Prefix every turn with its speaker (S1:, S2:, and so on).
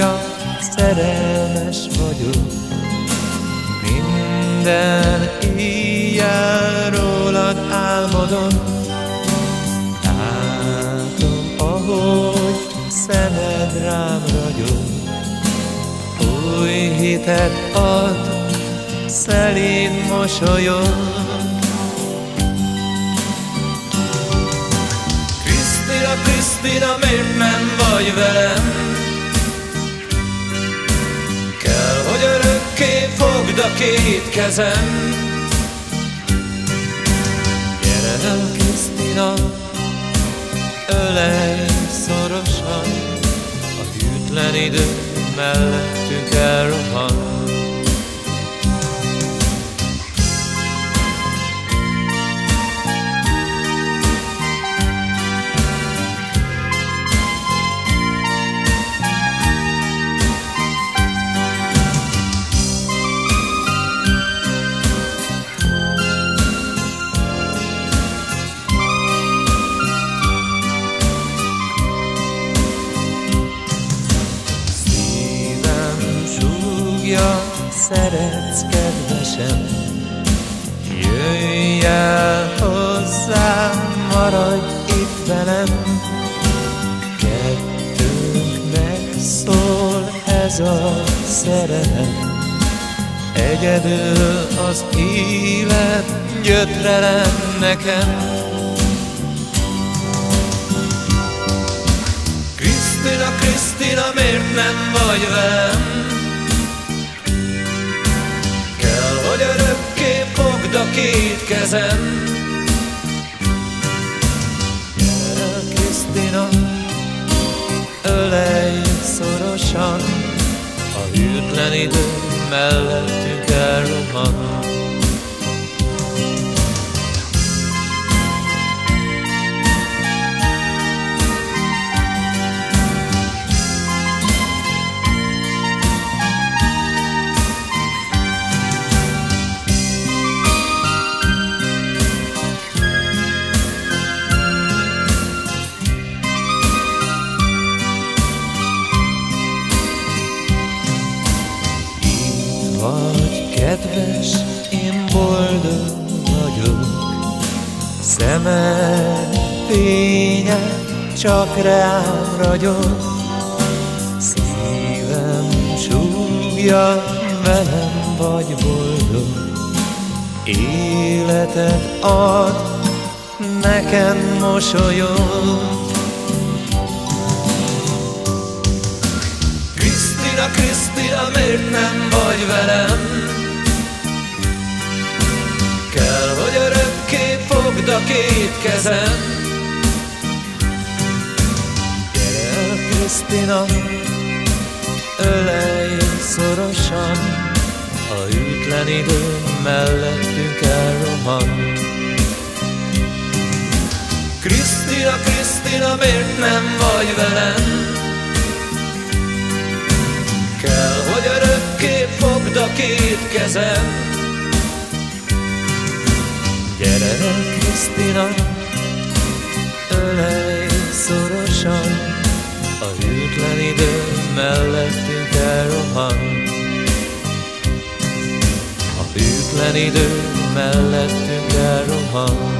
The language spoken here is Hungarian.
S1: súgja, szerelmes vagyok. Minden éjjel rólad álmodom, látom, ahogy szemed rám ragyog. Új hitet ad, szelíd mosolyod. Krisztina, Krisztina, miért nem vagy a két kezem. Gyere el, Krisztina, ölej szorosan, a hűtlen idő mellettünk elrohan. Kedvesem. Jöjj el hozzám, maradj itt velem. Kettőnknek szól ez a szerelem. Egyedül az élet gyötrelem nekem. Krisztina, Krisztina, miért nem vagy velem? Kezem. Gyere, Krisztina, ölej szorosan, a hűtlen idő mellettünk elrohan. Kedves, én boldog vagyok. Szemed fénye csak rám ragyog, szívem súgja, velem vagy boldog. Életed ad, nekem mosolyog. Krisztina, Krisztina, miért nem vagy velem? A két kezem. Gyere el, Krisztina, ölej szorosan, a hűtlen idő mellettünk elrohan. Krisztina, Krisztina, miért nem vagy velem? Kell, hogy örökké fogd a két kezem. Gyere, Krisztina, ölej szorosan, a hűtlen idő mellettünk elrohan. A hűtlen idő mellettünk elrohan.